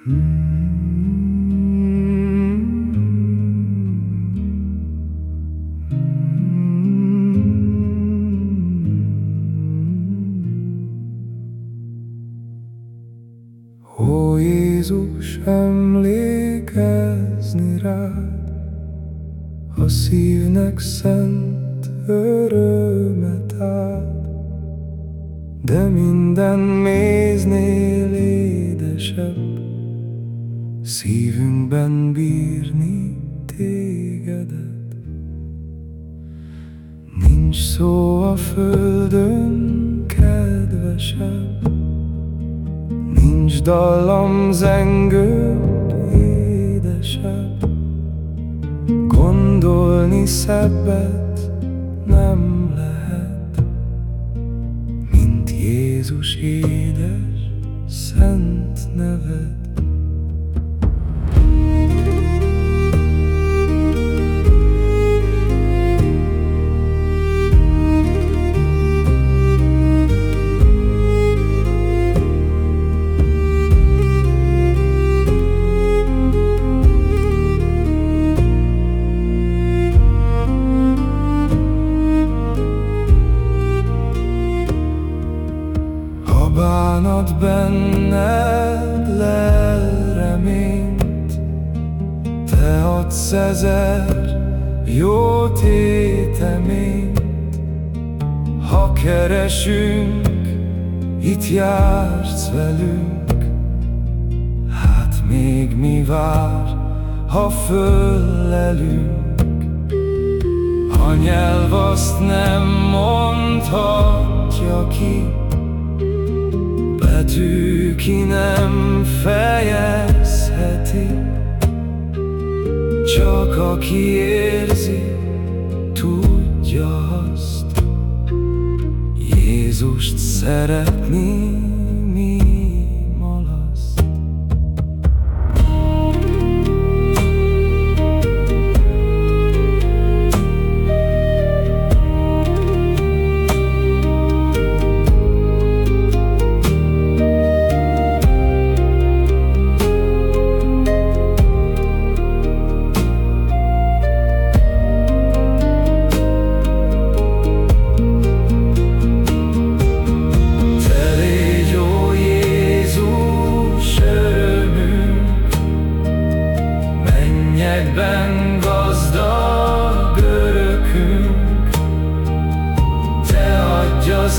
Ó Jézus, emlékezni rád, A szívnek szent örömet ad, De minden méznél Szívünkben bírni tégedet. Nincs szó a földön kedvesebb, Nincs dallam zengő édesebb, Gondolni szebbet nem lehet, Mint Jézus édes, szent bánat benned lel Te adsz ezer jó téteményt. Ha keresünk, itt jársz velünk, Hát még mi vár, ha föllelünk? A nyelv azt nem mondhatja ki, betű ki nem fejezheti, Csak aki érzi, tudja azt, Jézust szeretni Mennyekben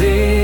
see